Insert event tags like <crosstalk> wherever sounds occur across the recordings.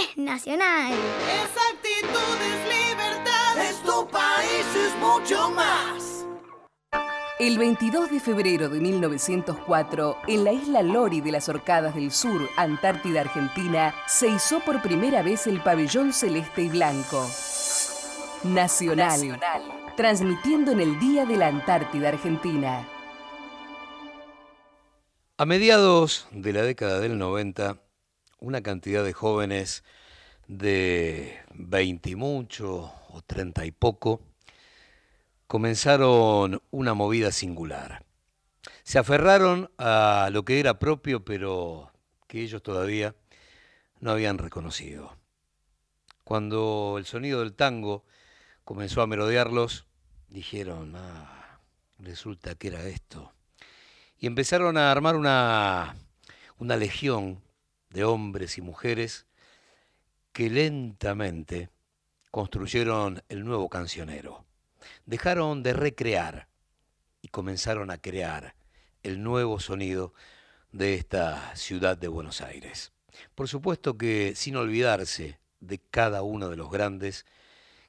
es nacional. Esa actitud es libertad. Es tu país, es mucho más. El 22 de febrero de 1904, en la isla Lori de las Orcadas del Sur, Antártida Argentina, se izó por primera vez el pabellón celeste y blanco. Nacional. Transmitiendo en el Día de la Antártida Argentina. A mediados de la década del 90, una cantidad de jóvenes de 20 y mucho o 30 y poco comenzaron una movida singular. Se aferraron a lo que era propio, pero que ellos todavía no habían reconocido. Cuando el sonido del tango comenzó a merodearlos, dijeron, ah, resulta que era esto. Y empezaron a armar una, una legión de hombres y mujeres que lentamente construyeron el nuevo cancionero dejaron de recrear y comenzaron a crear el nuevo sonido de esta ciudad de Buenos Aires. Por supuesto que sin olvidarse de cada uno de los grandes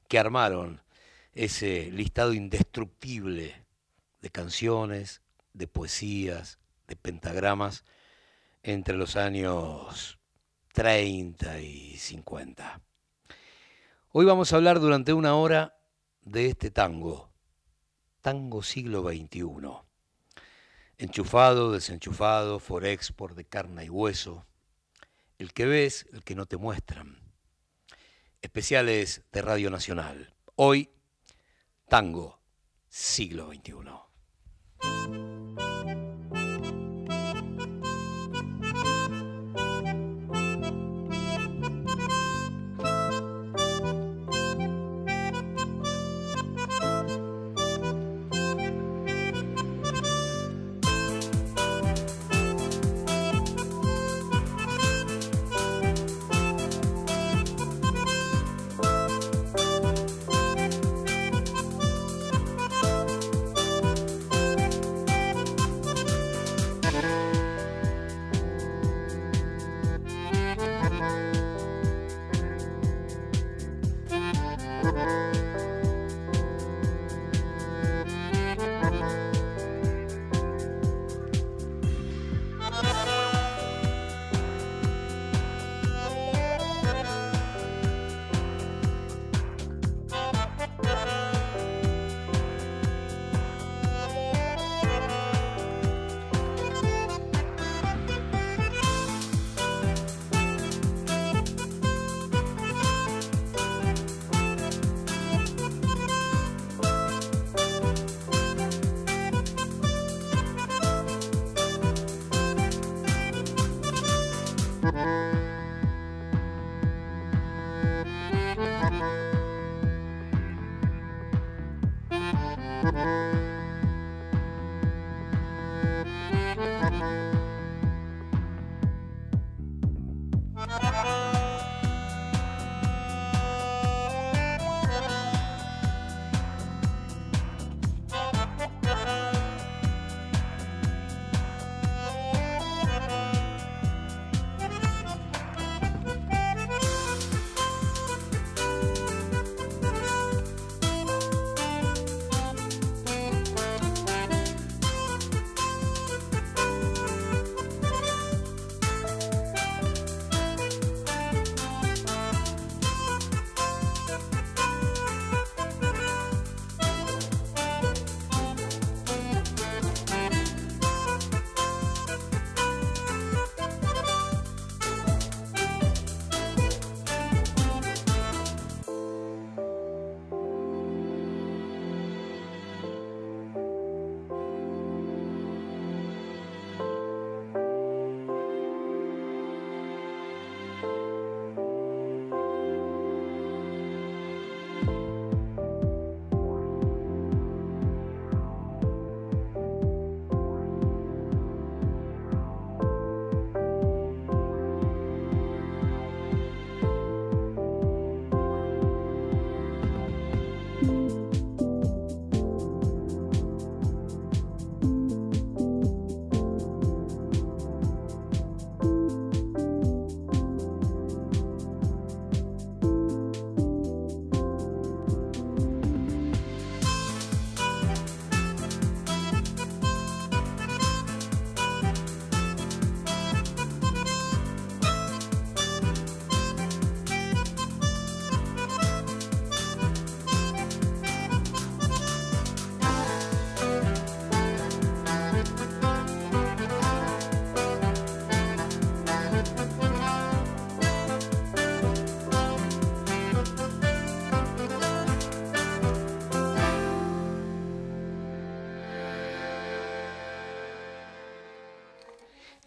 que armaron ese listado indestructible de canciones, de poesías, de pentagramas entre los años 30 y 50. Hoy vamos a hablar durante una hora de este tango, tango siglo XXI. Enchufado, desenchufado, forexport de carne y hueso. El que ves, el que no te muestran. Especiales de Radio Nacional. Hoy, tango siglo XXI.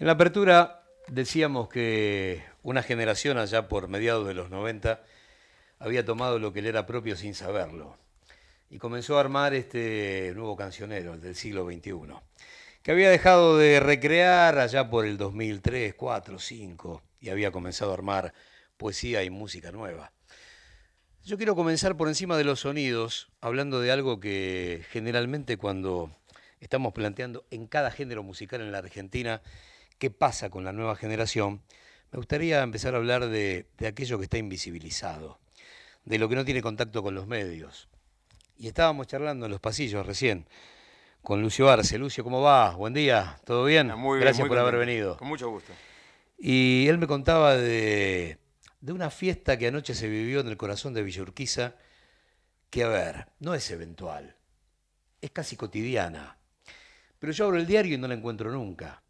En la apertura decíamos que una generación allá por mediados de los 90 había tomado lo que le era propio sin saberlo y comenzó a armar este nuevo cancionero, el del siglo XXI, que había dejado de recrear allá por el 2003, 4, 5 y había comenzado a armar poesía y música nueva. Yo quiero comenzar por encima de los sonidos, hablando de algo que generalmente cuando estamos planteando en cada género musical en la Argentina qué pasa con la nueva generación, me gustaría empezar a hablar de, aquello que está invisibilizado, de lo que no tiene contacto con los medios. Y estábamos charlando en los pasillos recién con Lucio Arce. Lucio, ¿cómo va? Buen día, ¿todo bien? Muy Gracias por haber venido. Con mucho gusto. Y él me contaba de, de una fiesta que anoche se vivió en el corazón de Villurquiza, que a ver, no es eventual, es casi cotidiana. Pero yo abro el diario y no la encuentro nunca.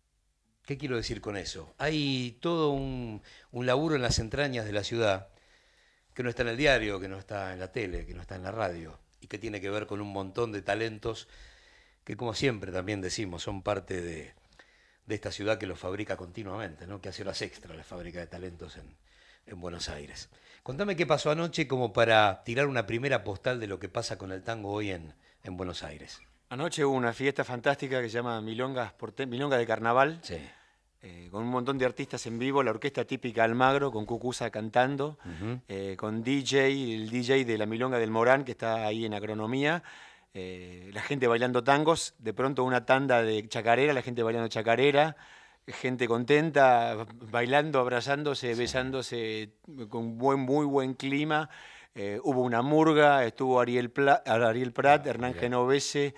¿Qué quiero decir con eso? Hay todo un, laburo en las entrañas de la ciudad que no está en el diario, que no está en la tele, que no está en la radio, y que tiene que ver con un montón de talentos que, como siempre también decimos, son parte de, esta ciudad que los fabrica continuamente, ¿no? que hace las extras la fábrica de talentos en, Buenos Aires. Contame qué pasó anoche como para tirar una primera postal de lo que pasa con el tango hoy en, en Buenos Aires. Anoche hubo una fiesta fantástica que se llama Milonga de Carnaval. Sí. Eh, con un montón de artistas en vivo, la orquesta típica Almagro, con Cucusa cantando, eh, con DJ, el DJ de la Milonga del Morán, que está ahí en Agronomía, eh, la gente bailando tangos, de pronto una tanda de chacarera, la gente bailando chacarera, gente contenta, bailando, abrazándose, besándose, con buen, muy buen clima. hubo una murga, estuvo Ariel, Ariel Prat, ah, Hernán Genovese,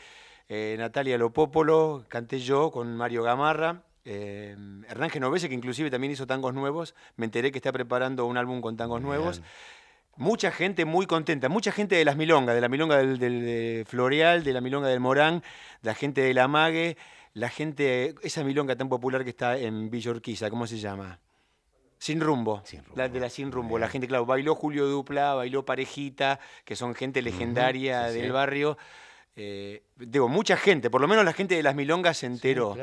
Natalia Lopópolo, canté yo con Mario Gamarra. Eh, Hernán Genovese, que inclusive también hizo tangos nuevos, me enteré que está preparando un álbum con tangos nuevos. Mucha gente muy contenta, mucha gente de las milongas, de la milonga del, Floreal, de la milonga del Morán, de la gente de la Mague, la gente, esa milonga tan popular que está en Villorquiza, ¿cómo se llama? Sin rumbo, La de la sin rumbo. La gente, claro, bailó Julio Dupla, bailó Parejita, que son gente legendaria del barrio. Eh, digo, mucha gente, por lo menos la gente de las milongas se enteró.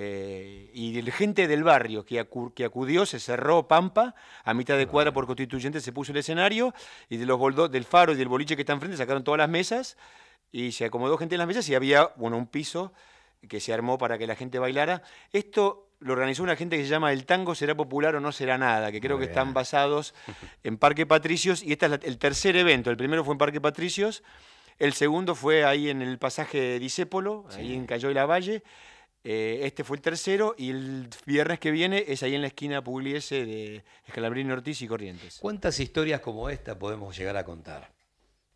Eh, y la gente del barrio que, acudió, se cerró Pampa, a mitad de cuadra por constituyente se puso el escenario, y de los del faro y del boliche que está enfrente sacaron todas las mesas, y se acomodó gente en las mesas, y había bueno, un piso que se armó para que la gente bailara. Esto lo organizó una gente que se llama El Tango Será Popular o No Será Nada, que creo que están basados en Parque Patricios, y este es el tercer evento. El primero fue en Parque Patricios, el segundo fue ahí en el pasaje de Disépolo, ahí en Cayo y la Valle, eh, este fue el tercero y el viernes que viene es ahí en la esquina Pugliese de Escalabrini Ortiz y Corrientes. ¿Cuántas historias como esta podemos llegar a contar?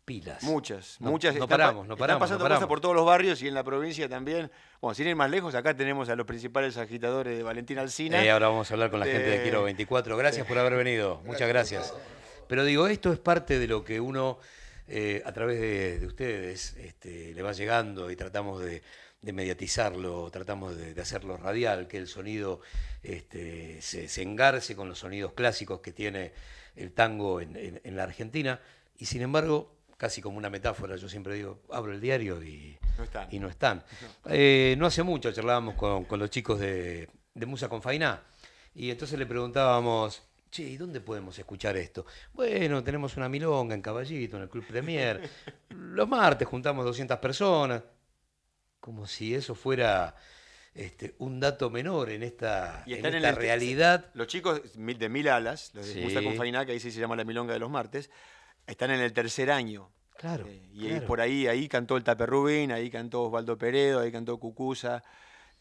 Pilas. Muchas, muchas. No paramos, no paramos. Están pasando cosas por todos los barrios y en la provincia también. Bueno, sin ir más lejos, acá tenemos a los principales agitadores de Valentín Alcina. Y eh, ahora vamos a hablar con la gente de Quiero 24. Gracias por haber venido. Muchas gracias. Pero digo, esto es parte de lo que uno, eh, a través de, ustedes, este, le va llegando y tratamos de de mediatizarlo, tratamos de, hacerlo radial, que el sonido este, se, engarce con los sonidos clásicos que tiene el tango en, la Argentina, y sin embargo, casi como una metáfora, yo siempre digo, abro el diario y no están. Y no, están. <laughs> Eh, no hace mucho charlábamos con, los chicos de, Musa con Fainá, y entonces le preguntábamos, che, ¿y dónde podemos escuchar esto? Bueno, tenemos una milonga en Caballito, en el Club Premier. <laughs> Los martes juntamos 200 personas como si eso fuera este, un dato menor en esta, realidad. Los chicos de Mil Alas, los de sí. con Fainá, que ahí sí se llama la Milonga de los Martes, están en el tercer año. Claro. Eh, y por ahí, ahí cantó el Tape Rubín, ahí cantó Osvaldo Peredo, ahí cantó Cucusa,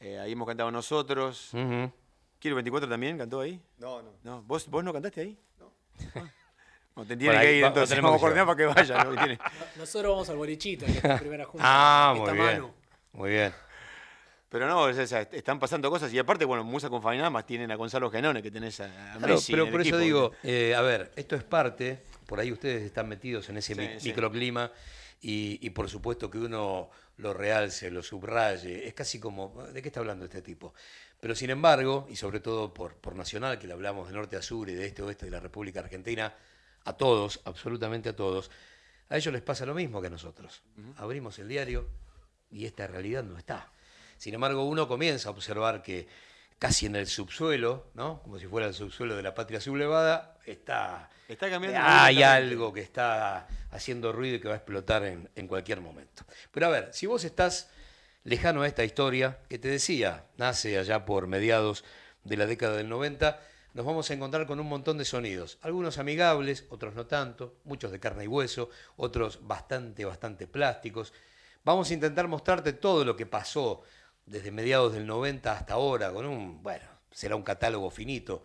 eh, ahí hemos cantado nosotros. ¿Quiero 24 también cantó ahí? No, no. ¿No? ¿Vos, ¿Vos no cantaste ahí? No. No, te tiene que ir, entonces vamos a coordinar para que vaya. <laughs> Nosotros vamos al bolichito, que es la primera junta. Ah, muy bien. Muy bien. Pero no, están pasando cosas y aparte, bueno, Musa con más tienen a Gonzalo Genone, que tenés a, Messi Pero por eso digo, eh, a ver, esto es parte, por ahí ustedes están metidos en ese microclima y, por supuesto que uno lo realce, lo subraye, es casi como, ¿de qué está hablando este tipo? Pero sin embargo, y sobre todo por, por Nacional, que le hablamos de norte a sur y de este a oeste de la República Argentina, a todos, absolutamente a todos, a ellos les pasa lo mismo que a nosotros. Abrimos el diario, y esta realidad no está. Sin embargo, uno comienza a observar que casi en el subsuelo, ¿no? Como si fuera el subsuelo de la patria sublevada, está... Está cambiando. Hay algo que está haciendo ruido y que va a explotar en, en cualquier momento. Pero a ver, si vos estás lejano a esta historia, que te decía, nace allá por mediados de la década del 90, nos vamos a encontrar con un montón de sonidos, algunos amigables, otros no tanto, muchos de carne y hueso, otros bastante, bastante plásticos. Vamos a intentar mostrarte todo lo que pasó desde mediados del 90 hasta ahora, con un, bueno, será un catálogo finito.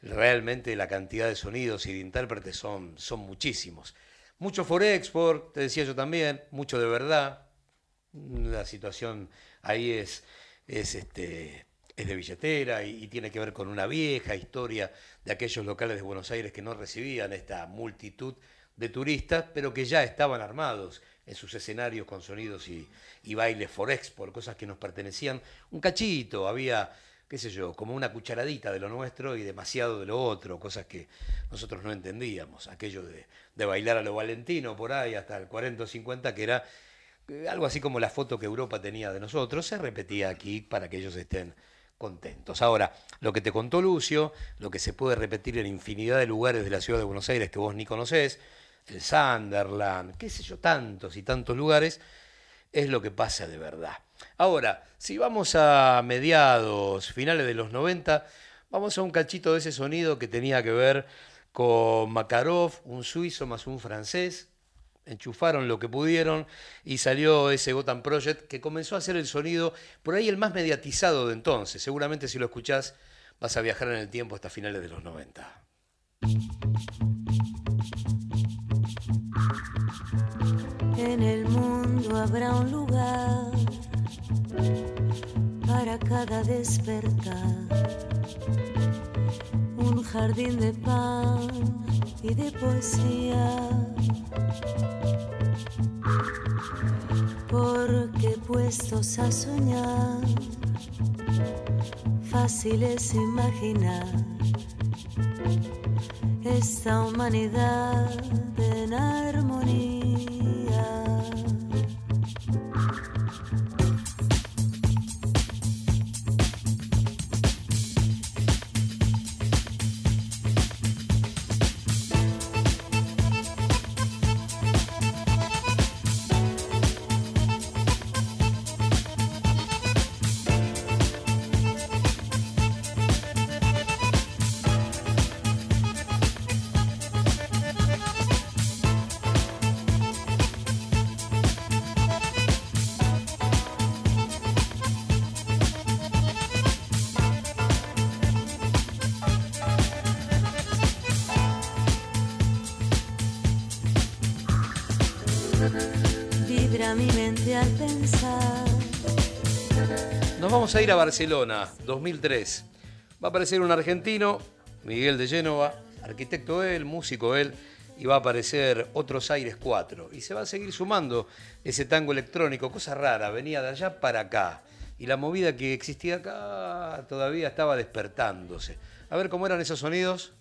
Realmente la cantidad de sonidos y de intérpretes son, muchísimos. Mucho for export, te decía yo también, mucho de verdad. La situación ahí es, es, este, es de billetera y tiene que ver con una vieja historia de aquellos locales de Buenos Aires que no recibían esta multitud de turistas, pero que ya estaban armados en sus escenarios con sonidos y, bailes for export, cosas que nos pertenecían un cachito, había, qué sé yo, como una cucharadita de lo nuestro y demasiado de lo otro, cosas que nosotros no entendíamos, aquello de, de bailar a lo valentino por ahí hasta el 40 o 50, que era eh, algo así como la foto que Europa tenía de nosotros, se repetía aquí para que ellos estén contentos. Ahora, lo que te contó Lucio, lo que se puede repetir en infinidad de lugares de la ciudad de Buenos Aires que vos ni conocés, el Sunderland, qué sé yo, tantos y tantos lugares, es lo que pasa de verdad. Ahora, si vamos a mediados, finales de los 90, vamos a un cachito de ese sonido que tenía que ver con Makarov, un suizo más un francés, enchufaron lo que pudieron y salió ese Gotham Project que comenzó a hacer el sonido por ahí el más mediatizado de entonces. Seguramente si lo escuchás vas a viajar en el tiempo hasta finales de los 90. En el mundo habrá un lugar para cada despertar, un jardín de pan y de poesía. Porque puestos a soñar, fácil es imaginar esta humanidad en armonía. Nos vamos a ir a Barcelona, 2003. Va a aparecer un argentino, Miguel de Génova, arquitecto él, músico él, y va a aparecer Otros Aires 4. Y se va a seguir sumando ese tango electrónico, cosa rara, venía de allá para acá. Y la movida que existía acá todavía estaba despertándose. A ver cómo eran esos sonidos.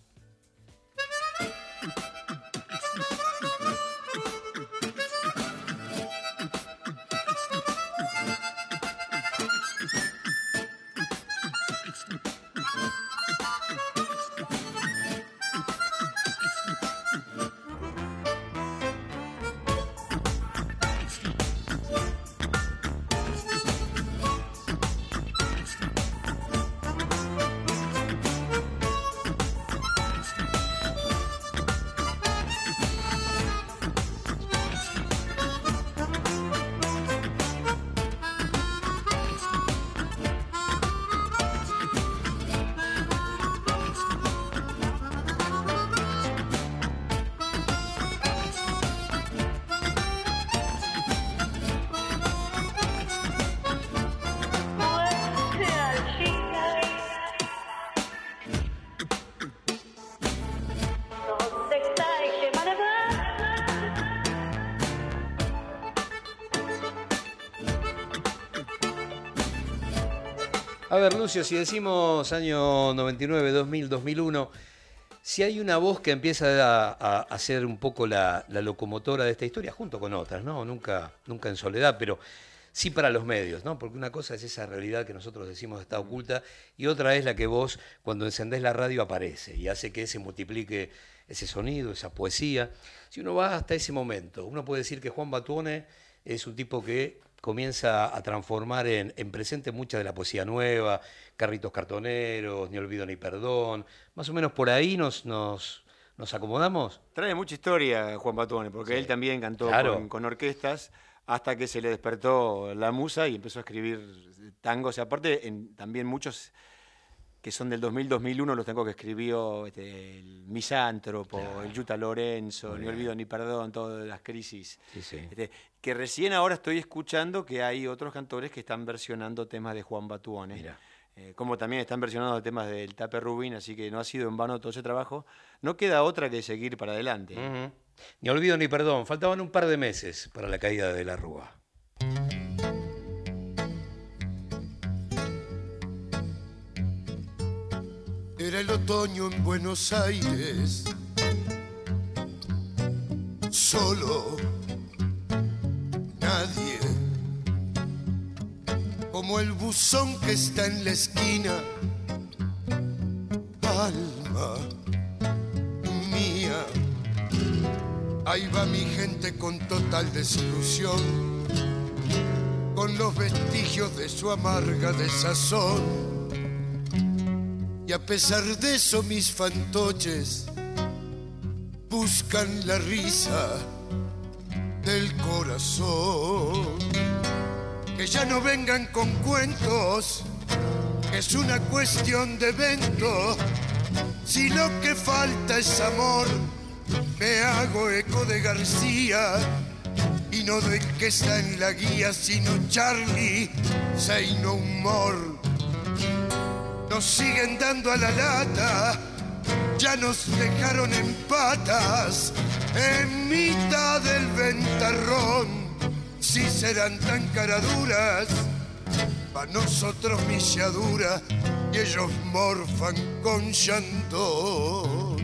A ver, Lucio, si decimos año 99, 2000, 2001, si hay una voz que empieza a, ser un poco la, la locomotora de esta historia, junto con otras, ¿no? Nunca, nunca en soledad, pero sí para los medios, ¿no? Porque una cosa es esa realidad que nosotros decimos está oculta y otra es la que vos cuando encendés la radio aparece y hace que se multiplique ese sonido, esa poesía. Si uno va hasta ese momento, uno puede decir que Juan Batuone es un tipo que comienza a transformar en, en presente mucha de la poesía nueva, Carritos Cartoneros, Ni Olvido ni Perdón, más o menos por ahí nos, nos, nos acomodamos. Trae mucha historia Juan Batuone, porque Sí. él también cantó Claro. con, con orquestas hasta que se le despertó la musa y empezó a escribir tangos. Y aparte, en- también muchos que son del 2000-2001, los tangos que escribió este, el Misántropo, el Yuta Lorenzo, Ni Olvido ni Perdón, todas las crisis. Sí, sí. Este, que recién ahora estoy escuchando que hay otros cantores que están versionando temas de Juan Batuone. Mira. Eh, como también están versionando temas del Tape Rubín, así que no ha sido en vano todo ese trabajo. No queda otra que seguir para adelante. Ni olvido ni perdón, faltaban un par de meses para la caída de la Rúa. Era el otoño en Buenos Aires. Solo. Nadie. Como el buzón que está en la esquina. Alma mía. Ahí va mi gente con total desilusión. Con los vestigios de su amarga desazón. Y a pesar de eso mis fantoches buscan la risa del corazón. Que ya no vengan con cuentos, es una cuestión de evento. Si lo que falta es amor, me hago eco de García y no del que está en la guía, sino Charlie, say no more nos siguen dando a la lata, ya nos dejaron en patas, en mitad del ventarrón, si serán tan caraduras, para nosotros milladura y ellos morfan con llanto.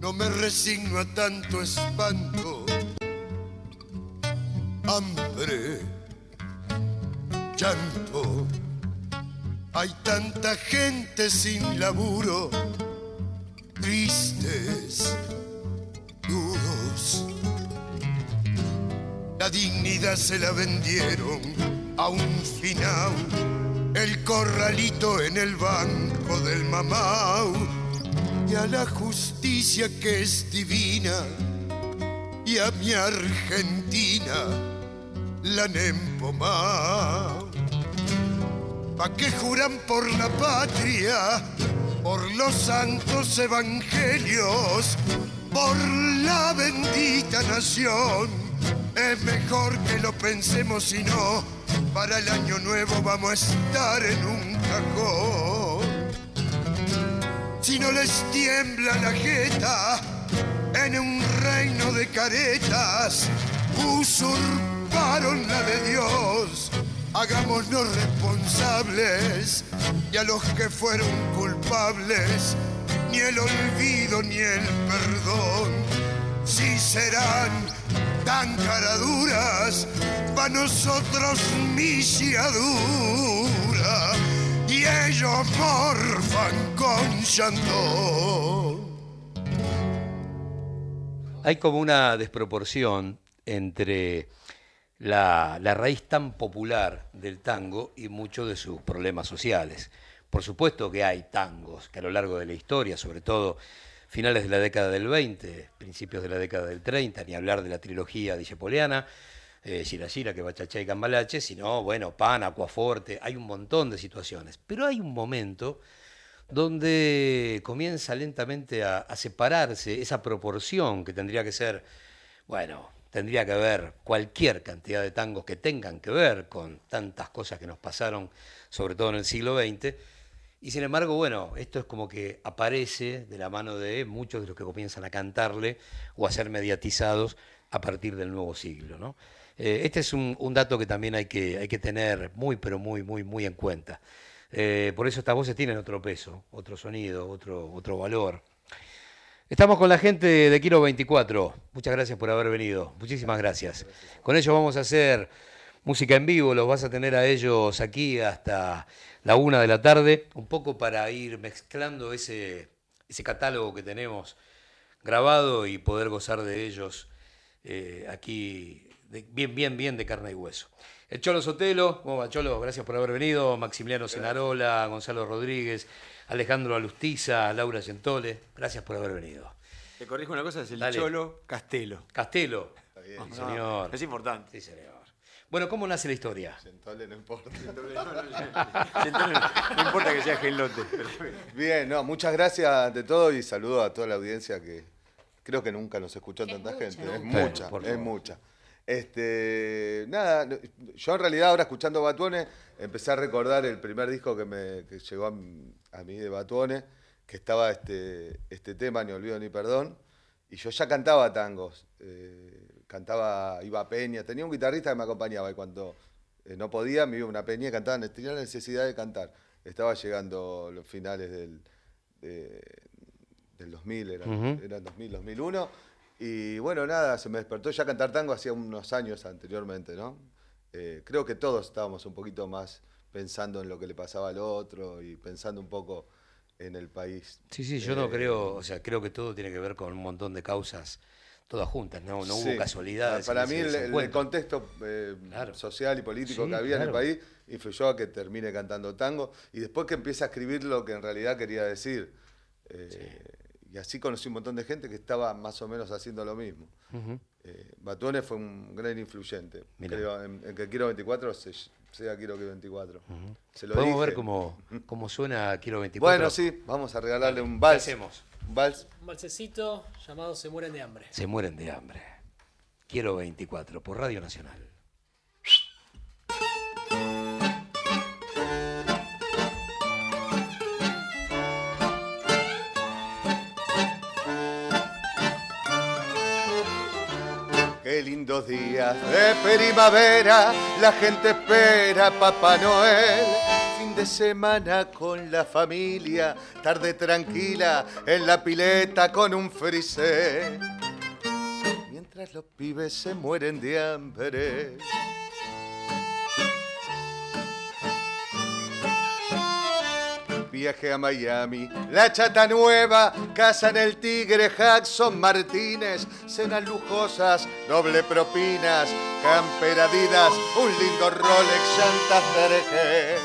No me resigno a tanto espanto, hambre llanto. Hay tanta gente sin laburo, tristes, duros. La dignidad se la vendieron a un final, el corralito en el banco del mamau y a la justicia que es divina y a mi Argentina la han empomado. ¿Pa' qué juran por la patria? Por los santos evangelios, por la bendita nación. Es mejor que lo pensemos si no, para el año nuevo vamos a estar en un cajón. Si no les tiembla la jeta en un reino de caretas, usurparon la de Dios. Hagámonos responsables y a los que fueron culpables, ni el olvido ni el perdón. Si serán tan caraduras, para nosotros misiadura y ellos morfan con llanto. Hay como una desproporción entre la, raíz tan popular del tango y muchos de sus problemas sociales. Por supuesto que hay tangos que a lo largo de la historia, sobre todo finales de la década del 20, principios de la década del 30, ni hablar de la trilogía dicepoliana, eh, Gira, que Bachachá y Cambalache, sino, bueno, Pan, Acuaforte, hay un montón de situaciones. Pero hay un momento donde comienza lentamente a separarse esa proporción que tendría que ser, bueno, tendría que haber cualquier cantidad de tangos que tengan que ver con tantas cosas que nos pasaron, sobre todo en el siglo XX. Y sin embargo, bueno, esto es como que aparece de la mano de muchos de los que comienzan a cantarle o a ser mediatizados a partir del nuevo siglo. ¿no? Eh, este es un, dato que también hay que, hay que tener muy, pero muy, muy, muy en cuenta. Eh, por eso estas voces tienen otro peso, otro sonido, otro, otro valor. Estamos con la gente de Kilo 24. Muchas gracias por haber venido. Muchísimas gracias. Con ellos vamos a hacer música en vivo. Los vas a tener a ellos aquí hasta la una de la tarde. Un poco para ir mezclando ese, ese catálogo que tenemos grabado y poder gozar de ellos eh, aquí de- bien, bien, bien de carne y hueso. El Cholo Sotelo, ¿cómo va Cholo? Gracias por haber venido. Maximiliano Cenarola, Gonzalo Rodríguez, Alejandro Alustiza, Laura Gentole. Gracias por haber venido. Te corrijo una cosa, es el Dale. Cholo Castelo. Castelo. No, Sí, señor. Es importante. Sí, señor. Bueno, ¿cómo nace la historia? Centole no importa. Entonces, no importa que sea gelote. Bien, no, muchas gracias ante todo y saludo a toda la audiencia que creo que nunca nos escuchó Es tanta mucha. gente. Es mucha, por es favor. mucha. Este, nada, yo en realidad ahora escuchando Batuone empecé a recordar el primer disco que me que llegó a, mí de Batuone, que estaba este, este tema, Ni Olvido ni Perdón, y yo ya cantaba tangos, eh, cantaba, iba a Peña, tenía un guitarrista que me acompañaba y cuando eh, no podía me iba a una Peña y cantaba, tenía la necesidad de cantar. Estaba llegando los finales del, de- del 2000, era, Ujú. era 2000, 2001. Y bueno, nada, se me despertó ya cantar tango hacía unos años anteriormente, ¿no? Eh, creo que todos estábamos un poquito más pensando en lo que le pasaba al otro y pensando un poco en el país. Sí, sí, yo no Eh, creo, o sea, creo que todo tiene que ver con un montón de causas, todas juntas, no, no Sí. hubo casualidades. Para mí el, contexto eh, Claro. social y político Sí, que había en el país influyó a que termine cantando tango y después que empiece a escribir lo que en realidad quería decir. Eh, Y así conocí un montón de gente que estaba más o menos haciendo lo mismo. Eh, Batuone fue un gran influyente. Creo, en, en que Quiero 24 se- sea Quiero que 24. Se lo Podemos ver cómo, <laughs> cómo suena Quiero 24. Bueno, sí, vamos a regalarle un ¿Qué vals. hacemos? Un vals. Un balsecito llamado Se mueren de hambre. Se mueren de hambre. Quiero 24 por Radio Nacional. Lindos días de primavera, la gente espera a Papá Noel. Fin de semana con la familia, tarde tranquila en la pileta con un frisé. Mientras los pibes se mueren de hambre. Viaje a Miami, la chata nueva, casa en el Tigre, Jackson Martínez, cenas lujosas, doble propinas, camperadidas, un lindo Rolex, llantas Terje.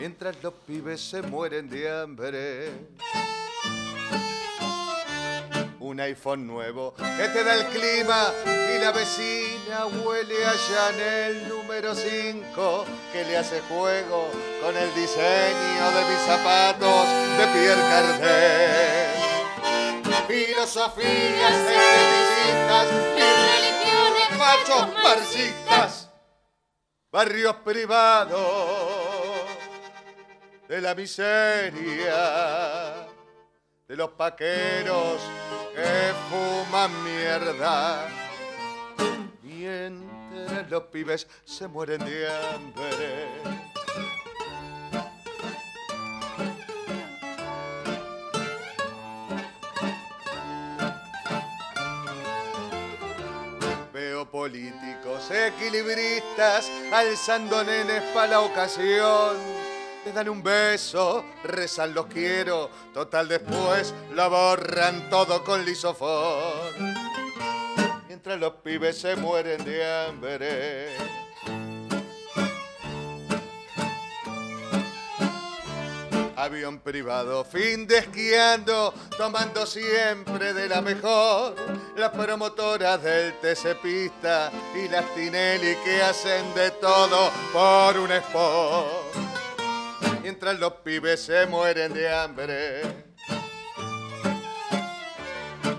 Mientras los pibes se mueren de hambre. Un iPhone nuevo que te da el clima y la vecina huele allá en el número 5 que le hace juego con el diseño de mis zapatos de Pierre Cardin. Filosofías estetistas y religiones machos marxistas, barrios privados de la miseria de los paqueros que fuman mierda. Mientras los pibes se mueren de hambre. Veo políticos equilibristas alzando nenes para la ocasión. Le dan un beso, rezan los quiero, total después la borran todo con lisofor. Mientras los pibes se mueren de hambre. Avión privado, fin de esquiando, tomando siempre de la mejor. Las promotoras del TC Pista y las Tinelli que hacen de todo por un sport. Mientras los pibes se mueren de hambre.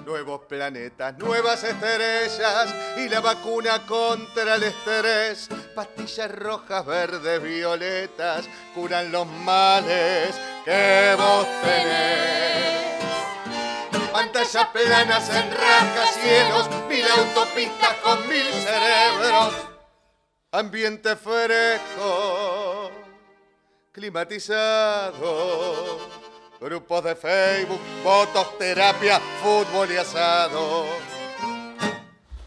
Nuevos planetas, nuevas estrellas y la vacuna contra el estrés. Pastillas rojas, verdes, violetas curan los males que vos tenés. Pantallas planas en rascacielos, mil autopistas con mil cerebros. Ambiente fresco, climatizado, Grupos de Facebook, fotos, terapia, fútbol y asado.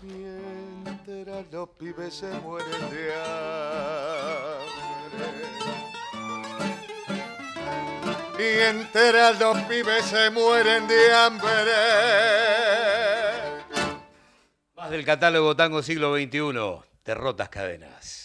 Mientras los pibes se mueren de hambre. Mientras los pibes se mueren de hambre. Más del catálogo Tango Siglo XXI. Derrotas cadenas.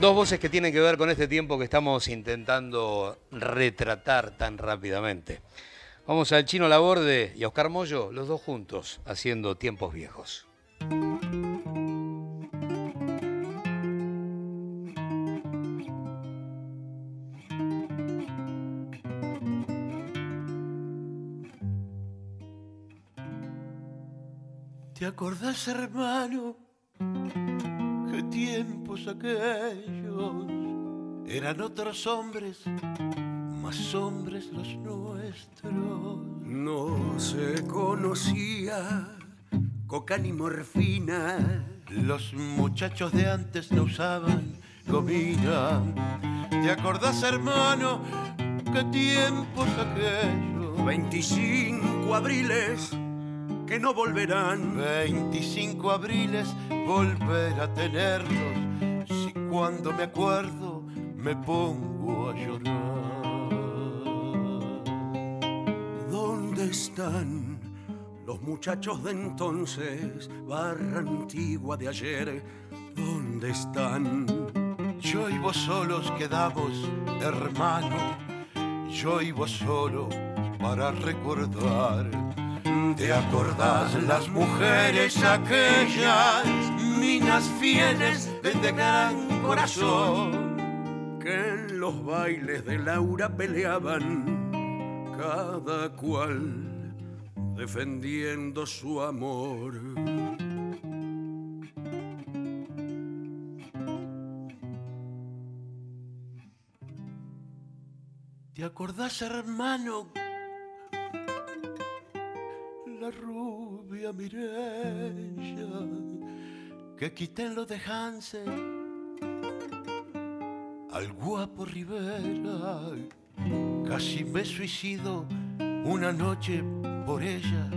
Dos voces que tienen que ver con este tiempo que estamos intentando retratar tan rápidamente. Vamos al Chino Laborde y a Oscar Mollo, los dos juntos, haciendo tiempos viejos. ¿Te acordás, hermano? Tiempos aquellos. Eran otros hombres, más hombres los nuestros. No se conocía coca ni morfina. Los muchachos de antes no usaban gomina. ¿Te acordás, hermano? Qué tiempos aquellos. 25 abriles que no volverán. 25 abriles volver a tenerlos. Si cuando me acuerdo me pongo a llorar. ¿Dónde están los muchachos de entonces? Barra antigua de ayer. ¿Dónde están? Yo y vos solos quedamos, hermano. Yo y vos solo para recordar. ¿Te acordás las mujeres aquellas, minas fieles de gran corazón? Que en los bailes de Laura peleaban, cada cual defendiendo su amor. ¿Te acordás, hermano? Rubia Mireya que quité en lo de Hansen al guapo Rivera. Casi me suicido una noche por ella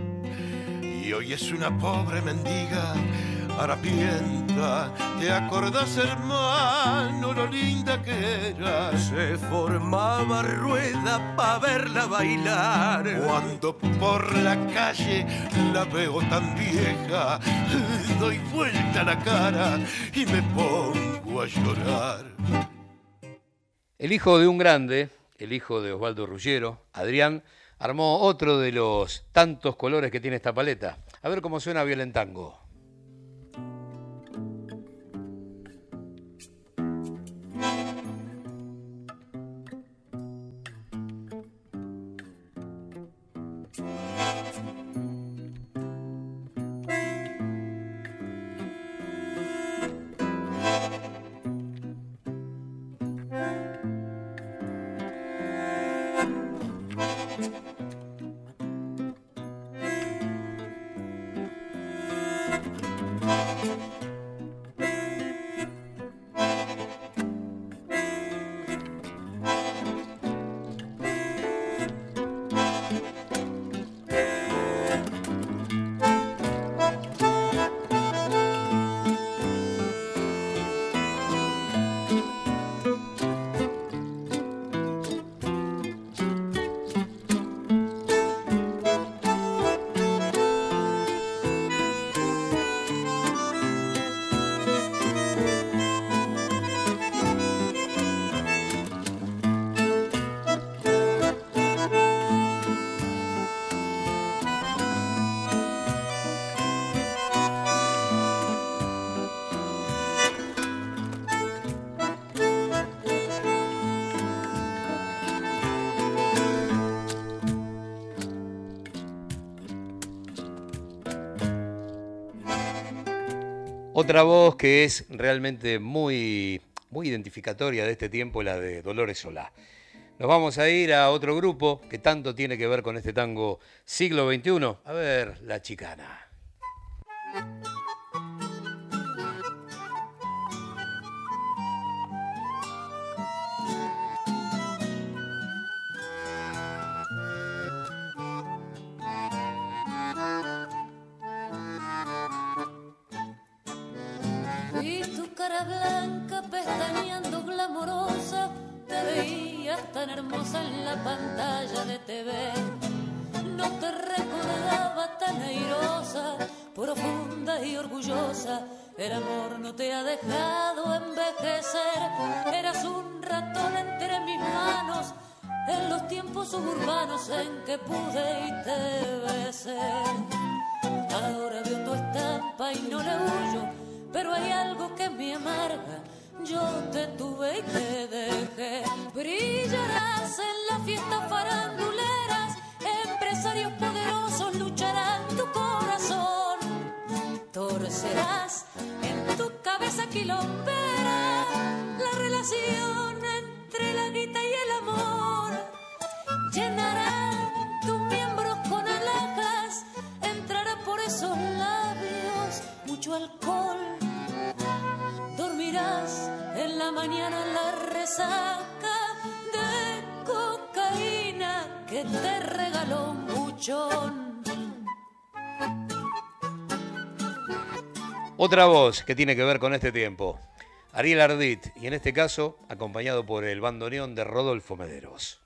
y hoy es una pobre mendiga harapienta. ¿Te acordás, hermano, lo linda que era? Se formaba rueda para verla bailar. Cuando por la calle la veo tan vieja, doy vuelta la cara y me pongo a llorar. El hijo de un grande, el hijo de Osvaldo Ruggiero, Adrián, armó otro de los tantos colores que tiene esta paleta. A ver cómo suena Violentango. Otra voz que es realmente muy, muy identificatoria de este tiempo, la de Dolores Solá. Nos vamos a ir a otro grupo que tanto tiene que ver con este tango siglo XXI. A ver, la chicana. Dormirás en la mañana en la resaca de cocaína que te regaló un buchón. Otra voz que tiene que ver con este tiempo. Ariel Ardit, y en este caso acompañado por el bandoneón de Rodolfo Mederos.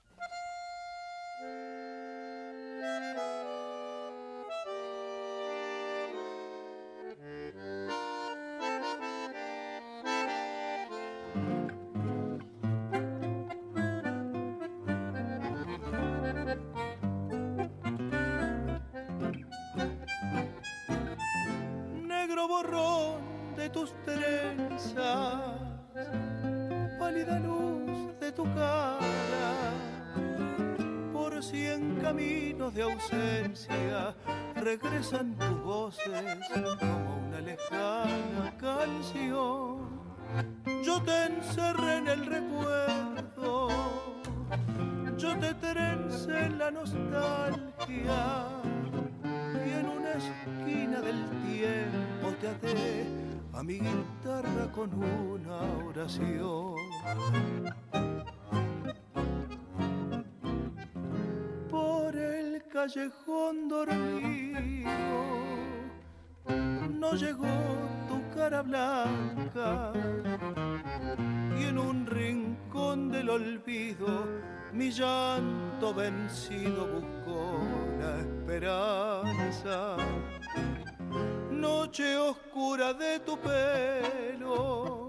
Noche oscura de tu pelo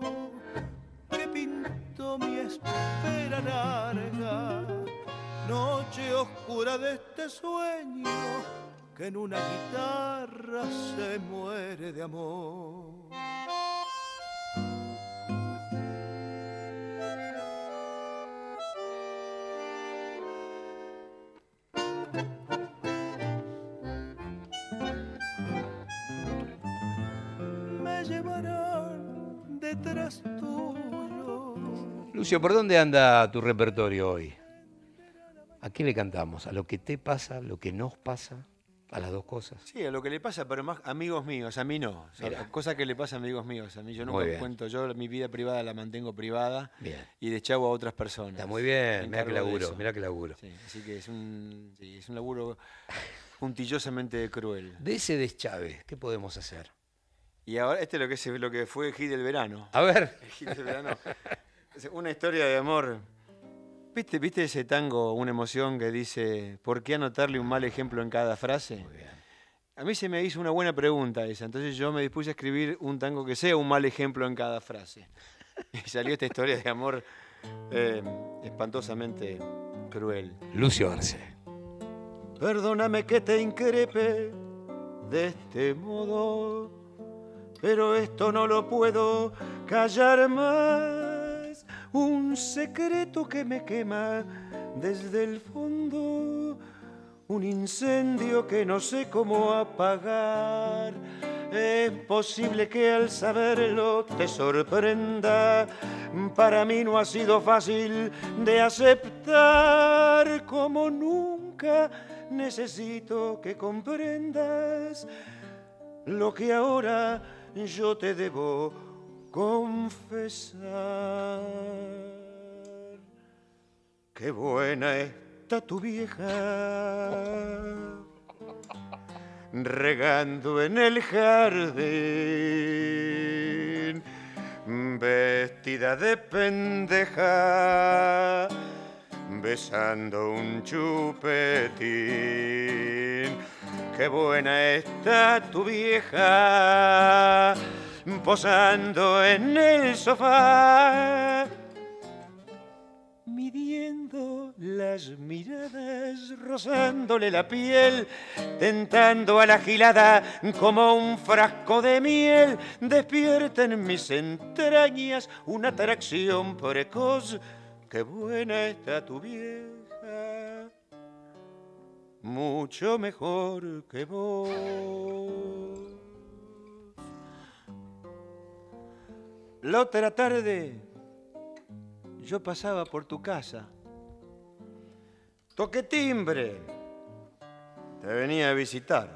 que pintó mi espera larga. Noche oscura de este sueño que en una guitarra se muere de amor. Detrás tuyo. Lucio, ¿por dónde anda tu repertorio hoy? ¿A quién le cantamos? ¿A lo que te pasa, lo que nos pasa? ¿A las dos cosas? Sí, a lo que le pasa, pero más amigos míos, a mí no. O sea, Mirá. cosas que le pasa a amigos míos. A mí yo nunca cuento, yo mi vida privada la mantengo privada Bien. y de chavo a otras personas. Está muy bien, mira que laburo, mira que laburo. Sí, así que es un, sí, es un laburo puntillosamente cruel. De ese deschave, ¿qué podemos hacer? Y ahora, este es lo que, se, lo que fue el hit del verano. A ver. El hit del verano. Una historia de amor. ¿Viste, ¿Viste ese tango, una emoción que dice, ¿por qué anotarle un mal ejemplo en cada frase? A mí se me hizo una buena pregunta esa, entonces yo me dispuse a escribir un tango que sea un mal ejemplo en cada frase. Y salió esta historia de amor eh, espantosamente cruel. Lucio Arce. Perdóname que te increpe de este modo, pero esto no lo puedo callar más. Un secreto que me quema desde el fondo, un incendio que no sé cómo apagar. Es posible que al saberlo te sorprenda. Para mí no ha sido fácil de aceptar como nunca necesito que comprendas lo que ahora yo te debo confesar. Qué buena está tu vieja regando en el jardín, vestida de pendeja, besando un chupetín. Qué buena está tu vieja, posando en el sofá midiendo las miradas, rozándole la piel, tentando a la gilada como un frasco de miel, despierta en mis entrañas una atracción precoz. Qué buena está tu vieja, mucho mejor que vos. La otra tarde yo pasaba por tu casa. Toqué timbre. Te venía a visitar.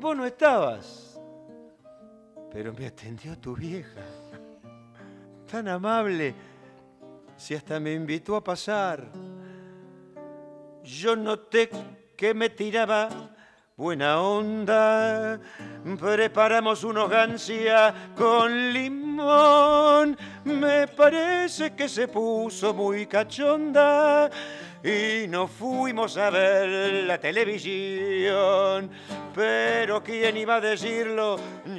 Vos no estabas, pero me atendió tu vieja. <laughs> Tan amable, si hasta me invitó a pasar. Yo noté que me tiraba buena onda. Preparamos unos gancia con limón. Me parece que se puso muy cachonda y nos fuimos a ver la televisión. Pero quién iba a decirlo,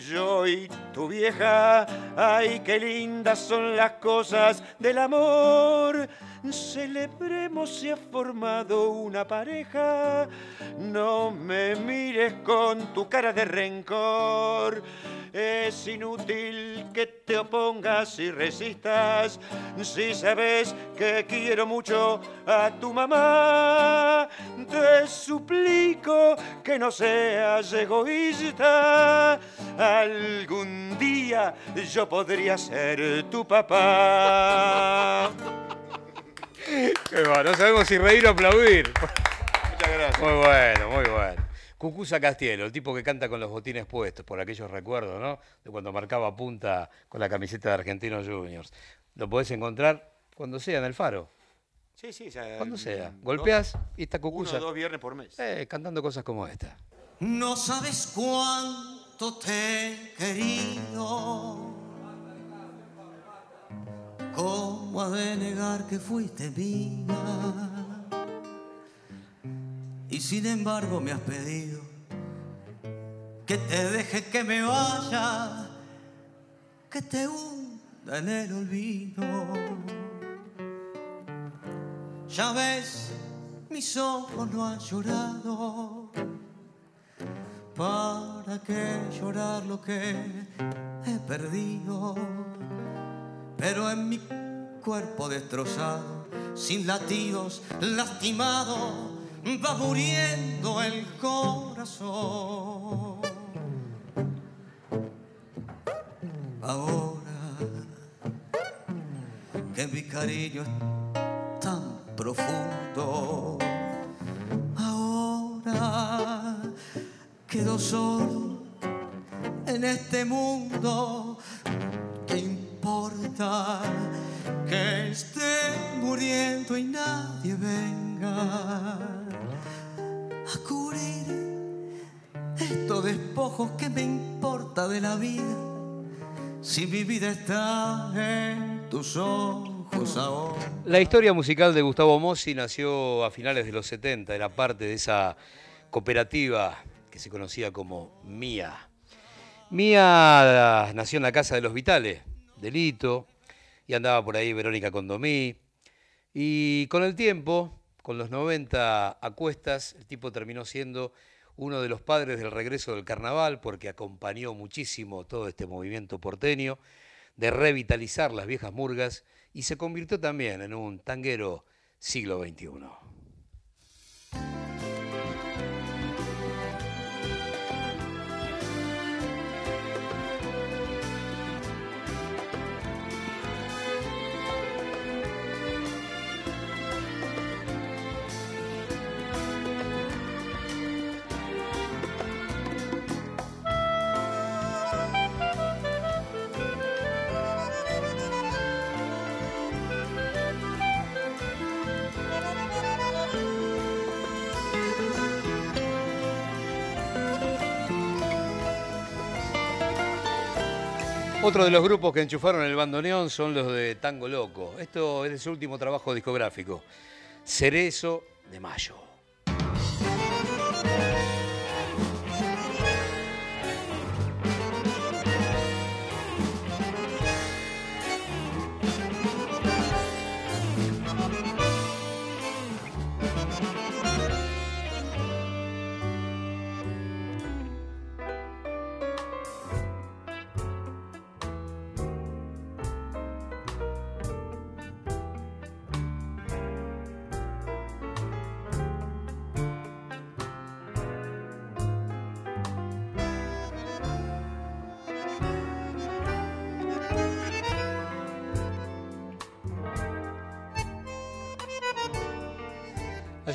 yo y tu vieja. Ay, qué lindas son las cosas del amor. Celebremos si ha formado una pareja. No me mires con tu cara de rencor. Es inútil que te opongas y resistas. Si sabes que quiero mucho a tu mamá, te suplico que no seas egoísta. Algún día yo podría ser tu papá. <laughs> Bueno, no sabemos si reír o aplaudir. Muchas gracias. Muy bueno, muy bueno. Cucuza Castielo, el tipo que canta con los botines puestos, por aquellos recuerdos, ¿no? De cuando marcaba punta con la camiseta de Argentinos Juniors. Lo podés encontrar cuando sea en el faro, Sí, sí, sea, cuando sea. Golpeás y está Cucuza Uno o dos viernes por mes. eh, cantando cosas como esta. No sabes cuánto cuánto te he querido. ¿Cómo ha de negar que fuiste mía? Y sin embargo me has pedido que te deje que me vaya, que te hunda en el olvido. Ya ves, mis ojos no han llorado. ¿Para qué llorar lo que he perdido? Pero en mi cuerpo destrozado, sin latidos, lastimado, va muriendo el corazón. Ahora que mi cariño es tan profundo, ahora quedo solo en este mundo. ¿Qué importa que esté muriendo y nadie venga a cubrir estos despojos? ¿Qué me importa de la vida si mi vida está en tus ojos ahora? La historia musical de Gustavo Mossi nació a finales de los 70, era parte de esa cooperativa que se conocía como Mía. Mía nació en la casa de los Vitales, de Lito, y andaba por ahí Verónica Condomí. Y con el tiempo, con los 90 a cuestas, el tipo terminó siendo uno de los padres del regreso del carnaval, porque acompañó muchísimo todo este movimiento porteño de revitalizar las viejas murgas y se convirtió también en un tanguero siglo XXI. Otro de los grupos que enchufaron el bandoneón son los de Tango Loco. Esto es su último trabajo discográfico, Cerezo de Mayo.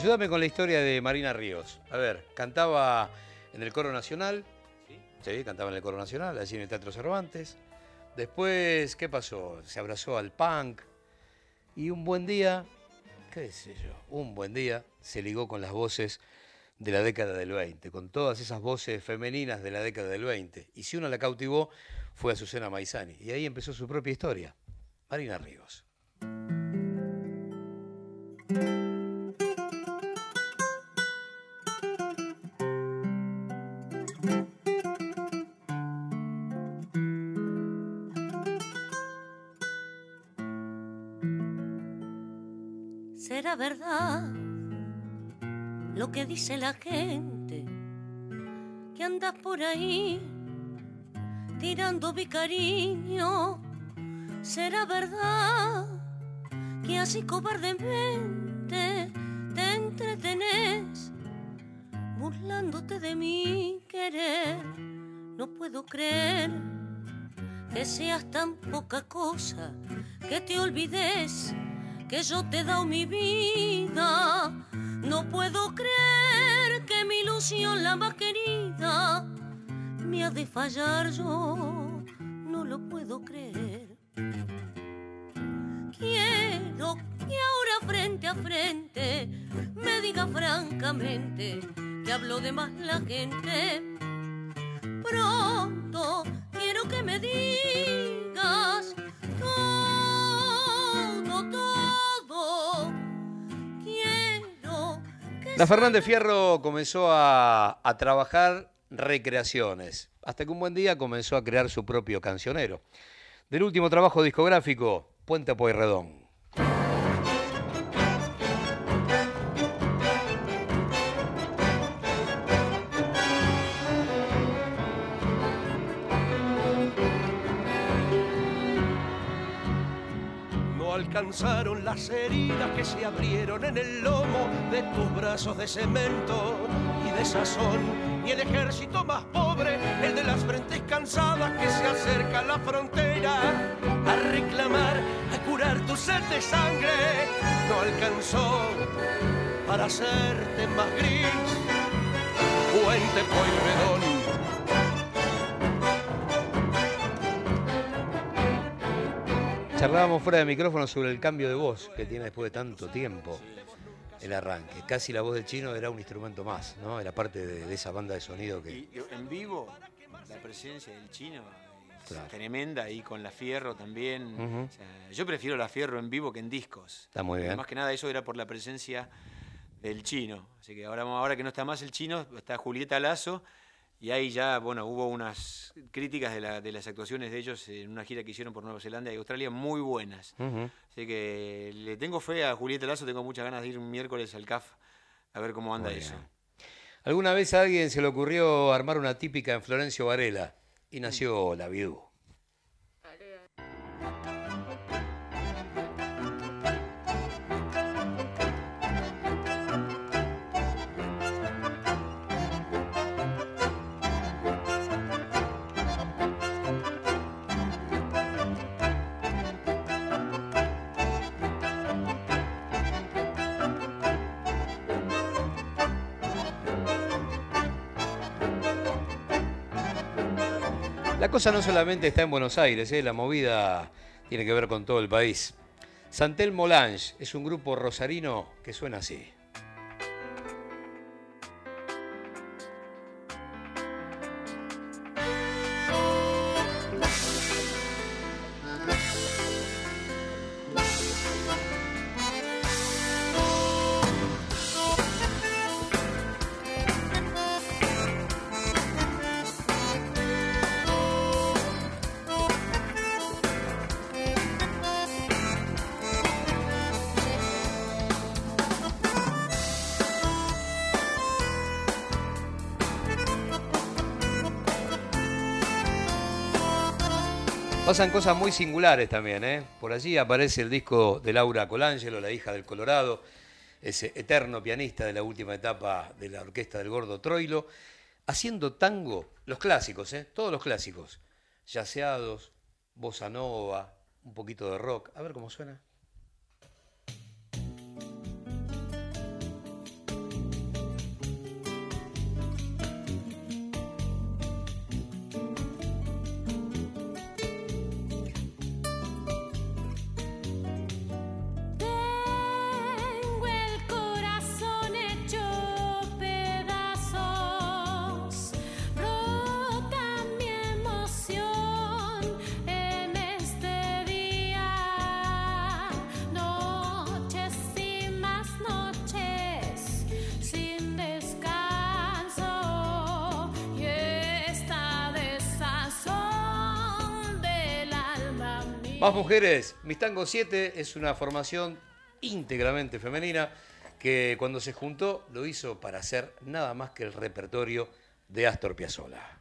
Ayúdame con la historia de Marina Ríos. A ver, cantaba en el Coro Nacional. Sí, cantaba en el Coro Nacional, allí en el Teatro Cervantes. Después, ¿qué pasó? Se abrazó al punk. Y un buen día, qué sé yo, un buen día se ligó con las voces de la década del 20, con todas esas voces femeninas de la década del 20. Y si uno la cautivó, fue Azucena Maizani. Y ahí empezó su propia historia. Marina Ríos. La gente, que andas por ahí tirando mi cariño. Será verdad que así cobardemente te entretenés burlándote de mi querer. No puedo creer que seas tan poca cosa que te olvides que yo te he dado mi vida. No puedo creer que mi ilusión, la más querida, me ha de fallar yo. No lo puedo creer. Quiero que ahora frente a frente me diga francamente que hablo de más la gente. Pronto quiero que me diga La Fernández Fierro comenzó a, trabajar recreaciones, hasta que un buen día comenzó a crear su propio cancionero. Del último trabajo discográfico, Puente Pueyrredón. Alcanzaron las heridas que se abrieron en el lomo de tus brazos de cemento y de sazón. Y el ejército más pobre, el de las frentes cansadas que se acerca a la frontera a reclamar, a curar tu sed de sangre, no alcanzó para hacerte más gris. Puente Pueyrredón. Charlábamos fuera de micrófono sobre el cambio de voz que tiene después de tanto tiempo el arranque. Casi la voz del chino era un instrumento más, ¿no? Era parte de, de esa banda de sonido que... Y en vivo, la presencia del chino es Claro. tremenda, ahí con la Fierro también. Ujú. O sea, yo prefiero la Fierro en vivo que en discos. Está muy bien. Más que nada eso era por la presencia del chino. Así que ahora, ahora que no está más el chino, está Julieta Lazo. Y ahí ya, bueno, hubo unas críticas de, la- de las actuaciones de ellos en una gira que hicieron por Nueva Zelanda y Australia muy buenas. Así que le tengo fe a Julieta Lazo, tengo muchas ganas de ir un miércoles al CAF a ver cómo anda Muy eso. bien. ¿Alguna vez a alguien se le ocurrió armar una típica en Florencio Varela y nació la Vidú? La cosa no solamente está en Buenos Aires, ¿eh? la movida tiene que ver con todo el país. Santel Molange es un grupo rosarino que suena así. Pasan cosas muy singulares también, ¿eh? Por allí aparece el disco de Laura Colangelo, la hija del Colorado, ese eterno pianista de la última etapa de la orquesta del Gordo Troilo, haciendo tango, los clásicos, ¿eh? Todos los clásicos. Yaceados, bossa nova, un poquito de rock. A ver cómo suena. Más mujeres, Mis Tango 7 es una formación íntegramente femenina que cuando se juntó lo hizo para hacer nada más que el repertorio de Astor Piazzolla.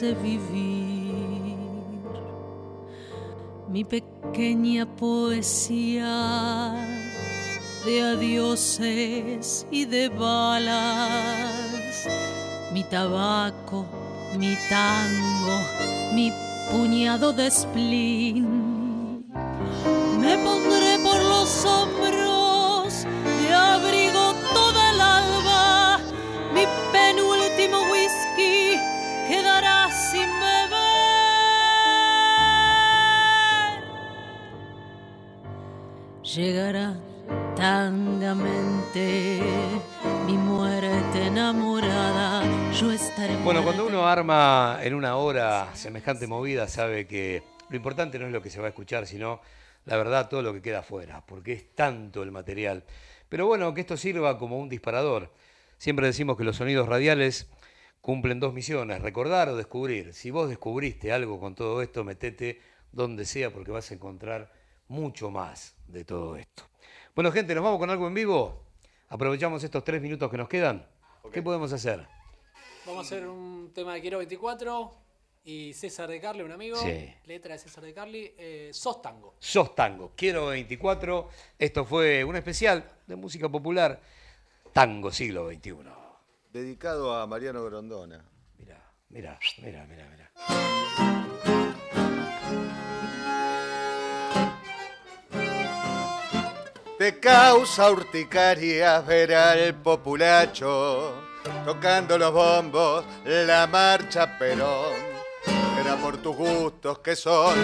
De vivir. Mi pequeña poesía de adioses y de balas. Mi tabaco, mi tango, mi puñado de spleen. Llegará tangamente mi muerte enamorada. Yo estaré Bueno, cuando uno arma en una hora semejante movida, sabe que lo importante no es lo que se va a escuchar, sino la verdad, todo lo que queda afuera, porque es tanto el material. Pero bueno, que esto sirva como un disparador. Siempre decimos que los sonidos radiales cumplen dos misiones, recordar o descubrir. Si vos descubriste algo con todo esto, metete donde sea porque vas a encontrar mucho más de todo esto. Bueno, gente, ¿nos vamos con algo en vivo? Aprovechamos estos tres minutos que nos quedan. ¿Qué podemos hacer? Vamos a hacer un tema de Quiero 24 y César de Carli, un amigo. Sí. Letra de César de Carli. Eh, Sos tango. Sos Tango, Quiero 24. Esto fue un especial de música popular, Tango siglo XXI. Dedicado a Mariano Grondona. Mira, mira, mira, mira, mira. Te causa urticaria ver al populacho tocando los bombos, la marcha Perón. Era por tus gustos que son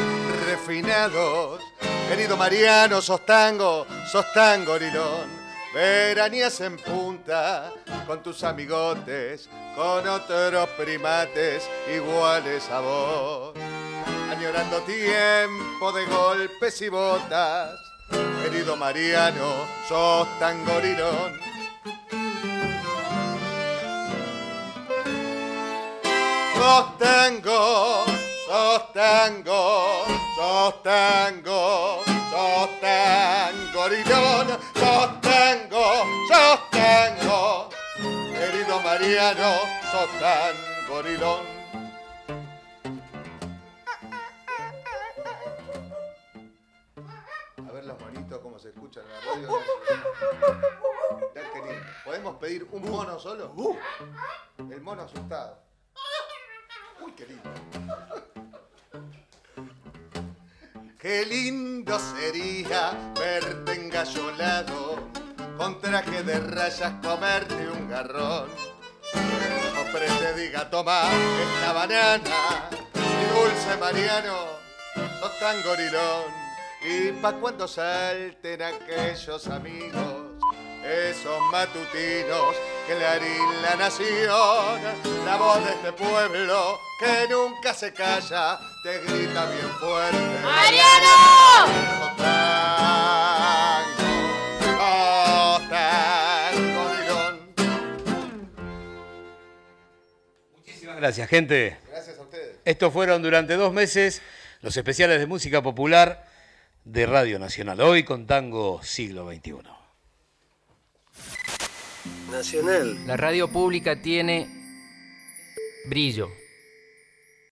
refinados. Querido Mariano, sos tango, sos tango, Rilón. Veranías en punta con tus amigotes, con otros primates iguales a vos. Añorando tiempo de golpes y botas. Querido Mariano, sos tan gorilón. Sos tango, sos tango, sos tango, sos tan sos tango, sos tango. Querido Mariano, sos tan. Escuchan la radio. ¿Podemos pedir un mono solo? El mono asustado. Uy, qué lindo. Qué lindo sería verte engallolado, con traje de rayas comerte un garrón. Hombre te diga, toma esta banana, y dulce Mariano, sos tan gorilón. Y pa' cuando salten aquellos amigos, esos matutinos, Clarín la nación, la voz de este pueblo que nunca se calla, te grita bien fuerte. ¡Mariano! Tango, tango. Muchísimas gracias, gente. Gracias a ustedes. Estos fueron durante dos meses los especiales de música popular de Radio Nacional. Hoy con Tango siglo XXI. Nacional. La radio pública tiene brillo,